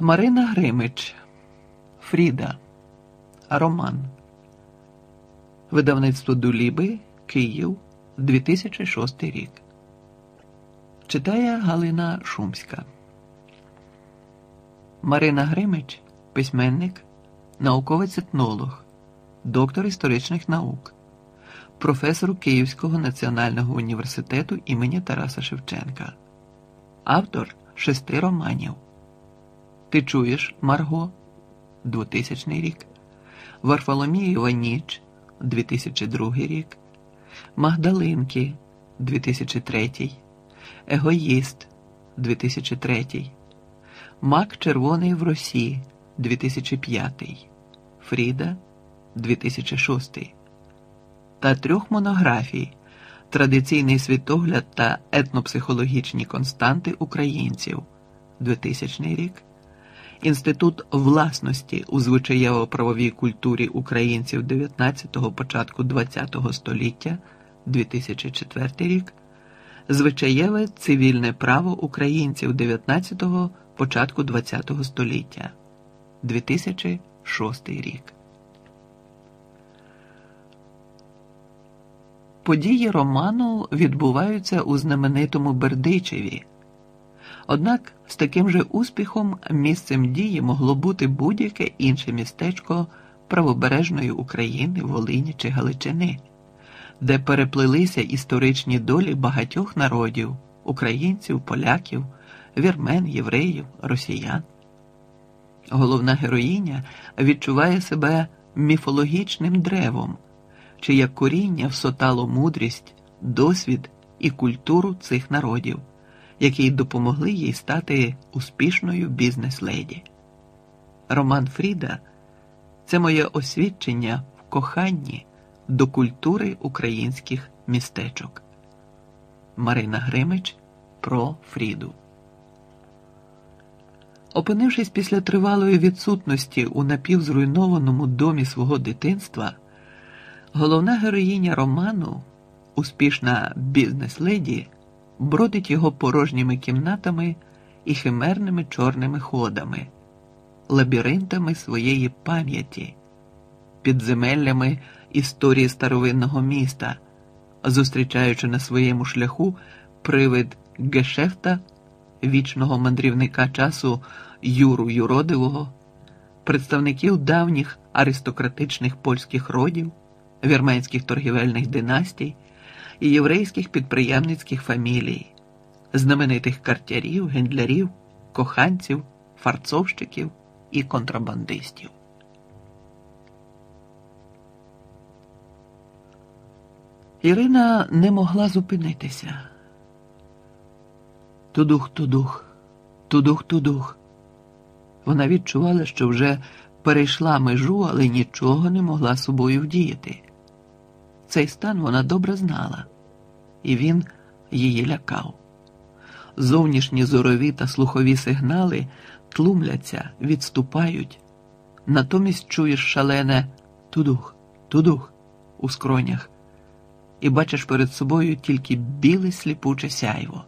Марина Гримич, Фріда, Роман. Видавництво Дуліби, Київ, 2006 рік. Читає Галина Шумська. Марина Гримич, письменник, науковець етнолог, доктор історичних наук, професор Київського національного університету імені Тараса Шевченка, автор шести романів. Ти чуєш, Марго, 2000 рік, Варфоломієва ніч, 2002 рік, Магдалинки, 2003, Егоїст, 2003, Мак Червоний в Росі, 2005, Фріда, 2006 та трьох монографій Традиційний світогляд та етнопсихологічні константи українців, 2000 рік. Інститут власності у звичаєво-правовій культурі українців 19-го початку ХХ століття 2004 рік, звичаєве цивільне право українців 19-го початку ХХ століття 2006 рік. Події роману відбуваються у знаменитому Бердичеві. Однак з таким же успіхом місцем дії могло бути будь-яке інше містечко правобережної України, Волині чи Галичини, де переплилися історичні долі багатьох народів українців, поляків, вірмен, євреїв, росіян. Головна героїня відчуває себе міфологічним древом, чиє коріння всотало мудрість, досвід і культуру цих народів які допомогли їй стати успішною бізнес-леді. Роман Фріда це моє освідчення в коханні до культури українських містечок. Марина Гримич про Фріду. Опинившись після тривалої відсутності у напівзруйнованому домі свого дитинства, головна героїня роману, успішна бізнес-леді, бродить його порожніми кімнатами і химерними чорними ходами, лабіринтами своєї пам'яті, підземеллями історії старовинного міста, зустрічаючи на своєму шляху привид гешефта, вічного мандрівника часу Юру Юродивого, представників давніх аристократичних польських родів, вірменських торгівельних династій і єврейських підприємницьких фамілій, знаменитих картярів, гендлярів, коханців, фарцовщиків і контрабандистів. Ірина не могла зупинитися. Тудух, тудух, тудух, тудух. Вона відчувала, що вже перейшла межу, але нічого не могла собою вдіяти. Цей стан вона добре знала і він її лякав. Зовнішні зорові та слухові сигнали тлумляться, відступають, натомість чуєш шалене тудух, тудух у скронях, і бачиш перед собою тільки біле сліпуче сяйво.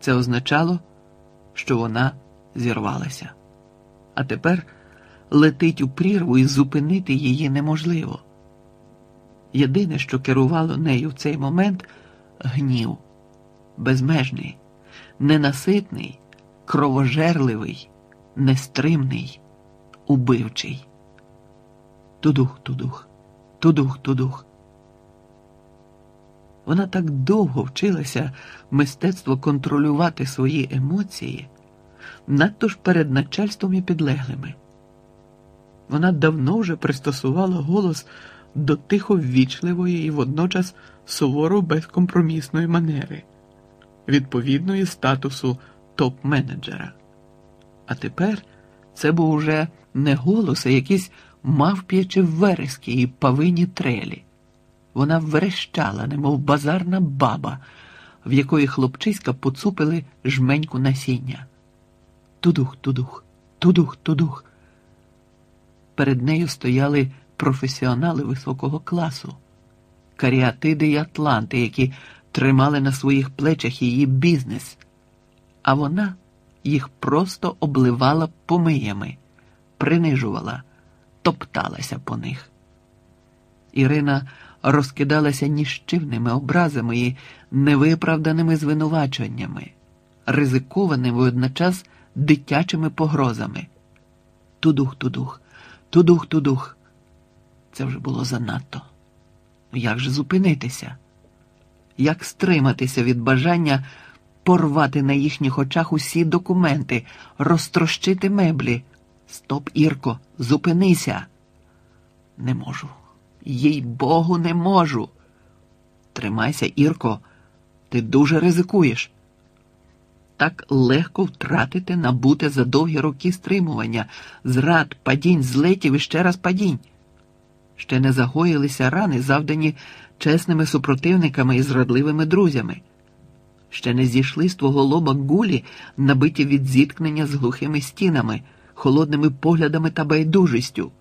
Це означало, що вона зірвалася, а тепер летить у прірву і зупинити її неможливо. Єдине, що керувало нею в цей момент гнів, безмежний, ненаситний, кровожерливий, нестримний, убивчий. Тудух, тудух, тудух, тудух. Вона так довго вчилася мистецтво контролювати свої емоції, надто ж перед начальством і підлеглими. Вона давно вже пристосувала голос до тихо ввічливої і водночас суворо безкомпромісної манери, відповідної статусу топ-менеджера. А тепер це був уже не голос, а якісь мавп'ячі верески і павині трелі. Вона верещала, немов базарна баба, в якої хлопчиська поцупили жменьку насіння. Тудух, тудух, тудух, тудух. Перед нею стояли професіонали високого класу, каріатиди й атланти, які тримали на своїх плечах її бізнес, а вона їх просто обливала помиями, принижувала, топталася по них. Ірина розкидалася ніщівними образами і невиправданими звинуваченнями, ризикованими водночас дитячими погрозами. Тудух, тудух, тудух, тудух. Це вже було занадто. Як же зупинитися? Як стриматися від бажання порвати на їхніх очах усі документи, розтрощити меблі? Стоп, Ірко, зупинися. Не можу. Їй Богу, не можу. Тримайся, Ірко, ти дуже ризикуєш. Так легко втратити набуте за довгі роки стримування, зрад, падінь, злетів і ще раз падінь. Ще не загоїлися рани, завдані чесними супротивниками і зрадливими друзями. Ще не зійшли з твого лоба гулі, набиті від зіткнення з глухими стінами, холодними поглядами та байдужістю.